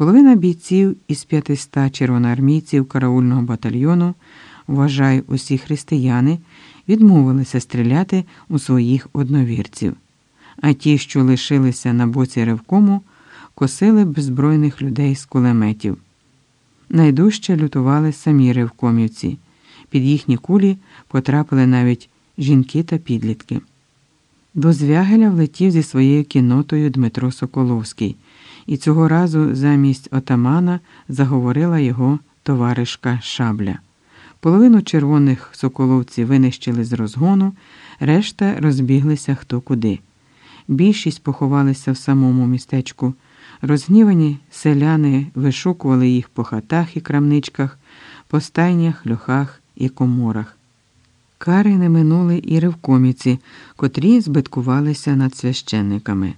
Половина бійців із 500 червоноармійців караульного батальйону, вважаю, усі християни, відмовилися стріляти у своїх одновірців, а ті, що лишилися на боці ревкому, косили беззбройних людей з кулеметів. Найдужче лютували самі ревкомівці. Під їхні кулі потрапили навіть жінки та підлітки. До Звягеля влетів зі своєю кінотою Дмитро Соколовський, і цього разу замість отамана заговорила його товаришка Шабля. Половину червоних соколовців винищили з розгону, решта розбіглися хто куди. Більшість поховалися в самому містечку. Розгнівані селяни вишукували їх по хатах і крамничках, по стайнях, льохах і коморах. Кари не минули і ревкоміці, котрі збиткувалися над священниками.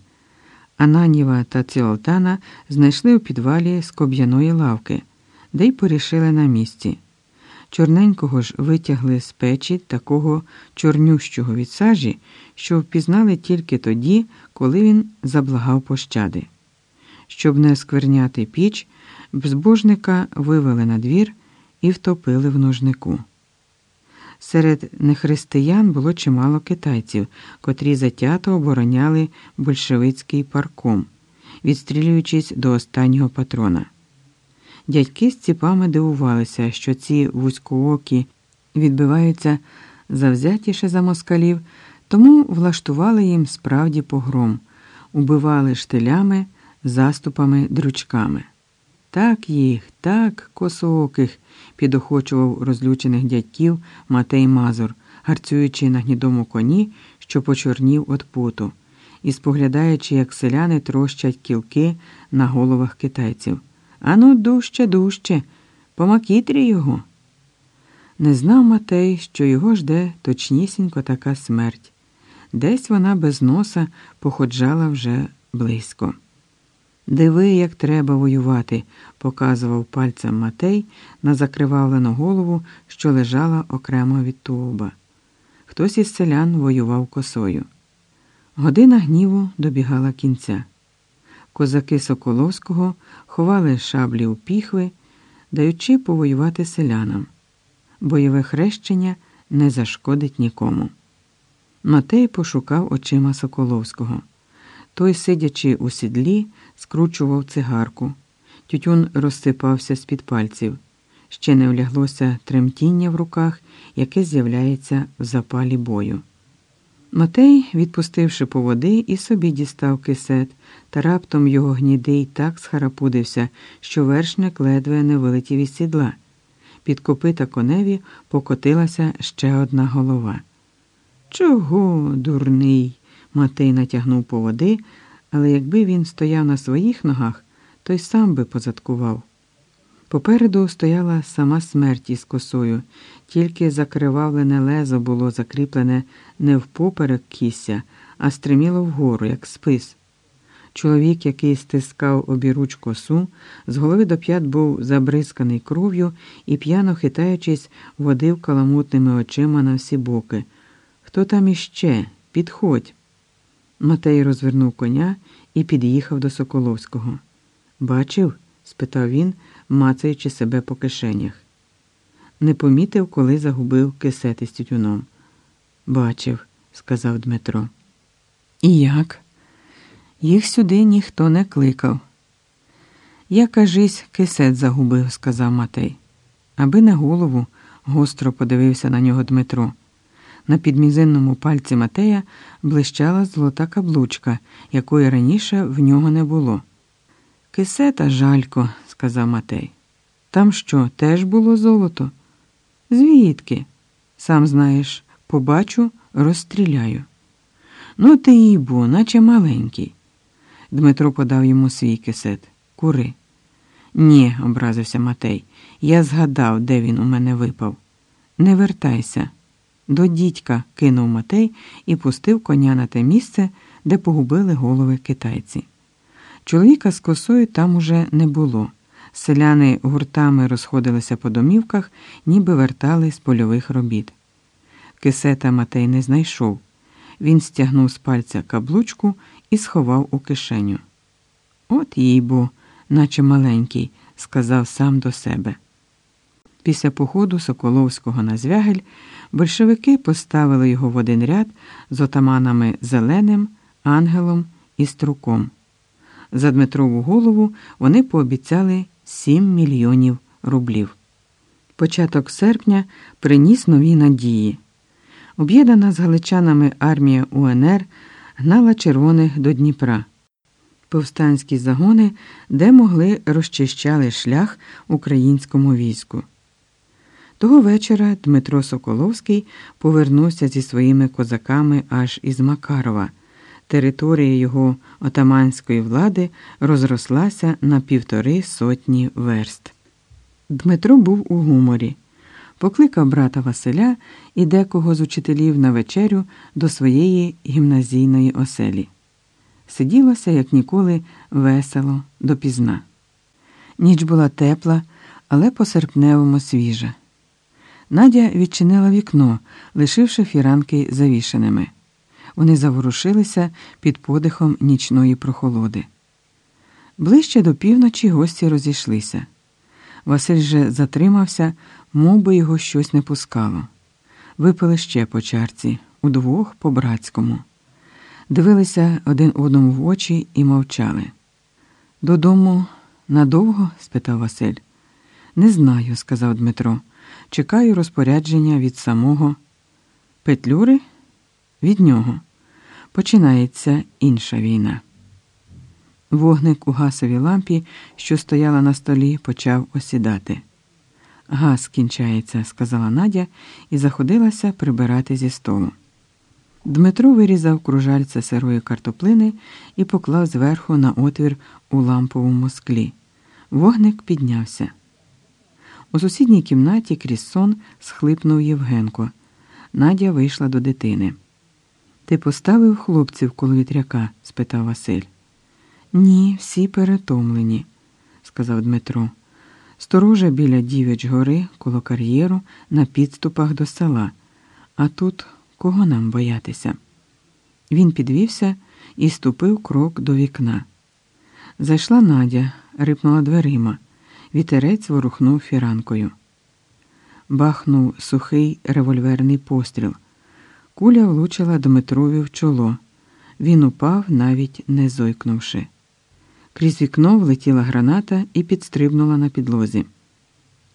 Ананіва та Ціолтана знайшли у підвалі скоб'яної лавки, де й порішили на місці. Чорненького ж витягли з печі такого чорнющого від сажі, що впізнали тільки тоді, коли він заблагав пощади. Щоб не скверняти піч, безбожника вивели на двір і втопили в ножнику. Серед нехристиян було чимало китайців, котрі затято обороняли большевицький парком, відстрілюючись до останнього патрона. Дядьки з ціпами дивувалися, що ці вузькоокі відбиваються завзятіше за москалів, тому влаштували їм справді погром, убивали штилями, заступами, дрючками. Так їх, так, косооких, підохочував розлючених дядьків Матей Мазур, гарцюючи на гнідому коні, що почорнів від поту, і споглядаючи, як селяни трощать кілки на головах китайців. Ану, дужче, дужче, помакітрі його. Не знав Матей, що його жде точнісінько така смерть. Десь вона без носа походжала вже близько. Диви, як треба воювати, показував пальцем Матей на закривавлену голову, що лежала окремо від тулуба. Хтось із селян воював косою. Година гніву добігала кінця. Козаки Соколовського ховали шаблі у піхви, даючи повоювати селянам. Бойове хрещення не зашкодить нікому. Матей пошукав очима Соколовського. Той, сидячи у сідлі, скручував цигарку. Тютюн розсипався з-під пальців. Ще не вляглося тремтіння в руках, яке з'являється в запалі бою. Матей, відпустивши по води, і собі дістав кисет, та раптом його гнідий так схарапудився, що вершник ледве не вилетів із сідла. Під копита коневі покотилася ще одна голова. Чого, дурний? Матей натягнув по води, але якби він стояв на своїх ногах, то й сам би позадкував. Попереду стояла сама смерть із косою, тільки закривавлене лезо було закріплене не впоперек кісся, а стриміло вгору, як спис. Чоловік, який стискав обіруч косу, з голови до п'ят був забризканий кров'ю і, п'яно хитаючись, водив каламутними очима на всі боки. Хто там іще? Підходь. Матей розвернув коня і під'їхав до Соколовського. Бачив? спитав він, мацаючи себе по кишенях. Не помітив, коли загубив кисети з тютюном. Бачив, сказав Дмитро. І як? Їх сюди ніхто не кликав. Я, кажись, кисет загубив, сказав Матей. Аби не голову, гостро подивився на нього Дмитро. На підмізинному пальці Матея блищала золота каблучка, якої раніше в нього не було. Кисета жалько, сказав Матей. Там що, теж було золото? Звідки? Сам знаєш, побачу, розстріляю. Ну, ти їй бо, наче маленький. Дмитро подав йому свій кисет. Кури. Ні, образився Матей. Я згадав, де він у мене випав. Не вертайся. До дідька кинув Матей і пустив коня на те місце, де погубили голови китайці. Чоловіка з косою там уже не було. Селяни гуртами розходилися по домівках, ніби вертали з польових робіт. Кисета Матей не знайшов. Він стягнув з пальця каблучку і сховав у кишеню. От їй бо, наче маленький, сказав сам до себе. Після походу Соколовського на звягель большевики поставили його в один ряд з отаманами Зеленим, Ангелом і Струком. За Дмитрову голову вони пообіцяли 7 мільйонів рублів. Початок серпня приніс нові надії. Об'єднана з галичанами армія УНР гнала червоних до Дніпра. Повстанські загони, де могли розчищали шлях українському війську. Того вечора Дмитро Соколовський повернувся зі своїми козаками аж із Макарова. Територія його отаманської влади розрослася на півтори сотні верст. Дмитро був у гуморі, покликав брата Василя і декого з учителів на вечерю до своєї гімназійної оселі. Сиділося, як ніколи, весело, допізна. Ніч була тепла, але по серпневому свіжа. Надя відчинила вікно, лишивши фіранки завішеними. Вони заворушилися під подихом нічної прохолоди. Ближче до півночі гості розійшлися. Василь же затримався, мов би його щось не пускало. Випили ще по чарці, удвох по братському. Дивилися один одному в очі і мовчали. Додому надовго? спитав Василь. Не знаю, сказав Дмитро. Чекаю розпорядження від самого Петлюри? Від нього. Починається інша війна. Вогник у гасовій лампі, що стояла на столі, почав осідати. Газ кінчається, сказала Надя і заходилася прибирати зі столу. Дмитро вирізав кружальце сирої картоплини і поклав зверху на отвір у ламповому склі. Вогник піднявся. У сусідній кімнаті крізь сон схлипнув Євгенко. Надя вийшла до дитини. Ти поставив хлопців коло вітряка? спитав Василь. Ні, всі перетомлені, сказав Дмитро. Сторожа біля дів'яч гори коло кар'єру на підступах до села. А тут кого нам боятися? Він підвівся і ступив крок до вікна. Зайшла Надя, рипнула дверима. Вітерець ворухнув фіранкою. Бахнув сухий револьверний постріл. Куля влучила Дмитрові в чоло. Він упав, навіть не зойкнувши. Крізь вікно влетіла граната і підстрибнула на підлозі.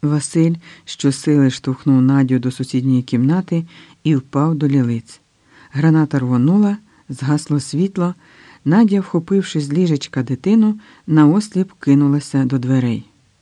Василь щосили штовхнув Надю до сусідньої кімнати і впав до лілиць. Граната рвонула, згасло світло. Надя, вхопивши з ліжечка дитину, наосліп кинулася до дверей.